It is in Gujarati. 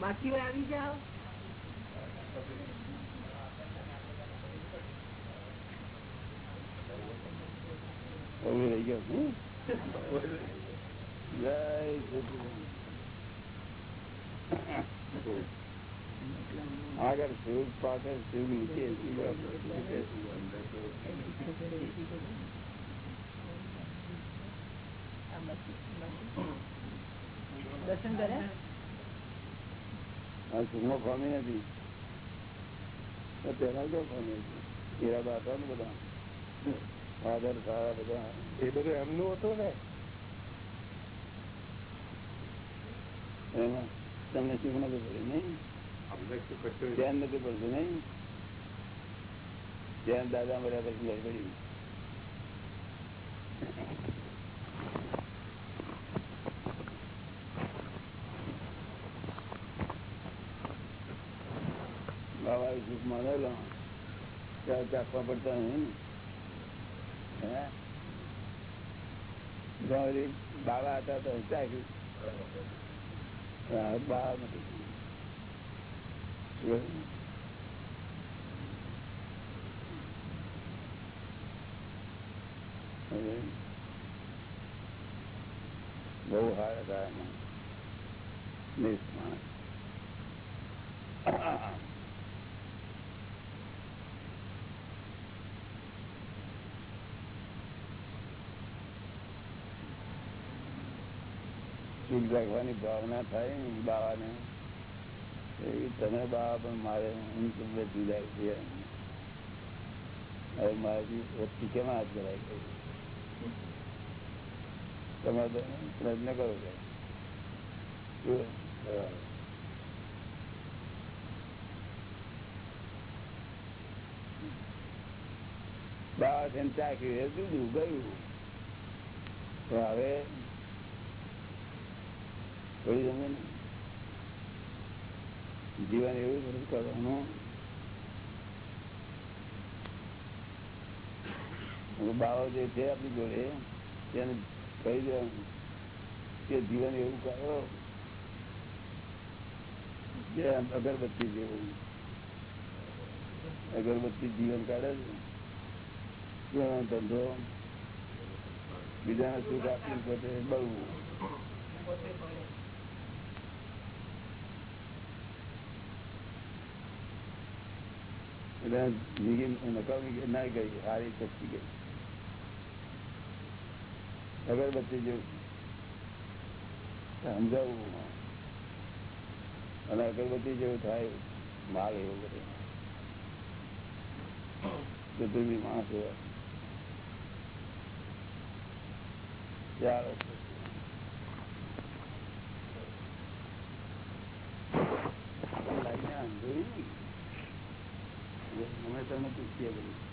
બાકી આવી જાઓ. રહી ગયો જય આગળ શિવ પાછળ શિવ નીચે. દર્શન કરે આ સુખમાં પામી નથી પેલા જો પામી હતી ઈરાદા હતા ને બધા ફાધર સારા બધા એ બધું એમનું હતું ને એમાં તમને સુખ નથી પડે નહીં ધ્યાન નથી પડતું નહીં ધ્યાન દાદા મળ્યા પછી લઈ પડી બાબા સુખ મળેલો. ત્યાં ચાખવા પડતા નહીં. બાબા હતા તો ચાખ્યું. બહુ હાર હતા એમાં. સુખ જાગવાની ભાવના થાય ને બાવાને. એવી તમે બાવા પણ મારે હું તમને જુદા છીએ હવે મારી વસ્તી કેમ હાથ કરાય ગઈ તમે તો પ્રયત્ન કરો કે શું? બાવા છે ને ચાખ્યું એ જુદું ગયું તો હવે થોડી જમીન જીવન એવું બધું કરવાનું. બાવો જે છે આપણી જોડે, તેને કહી દેવાનું કે જીવન એવું કરો જે અગરબત્તી જેવું. અગરબત્તી જીવન કાઢે છે. ધંધો, બીજાને સુખ આપીને પોતે બળવું. અગરબત્તી જેવું. અને અગરબત્તી જેવું થાય માલ એવો બધો. ચતુર્થી માણસ એવા. ચાલો અમે તમને પૂછીએ બધું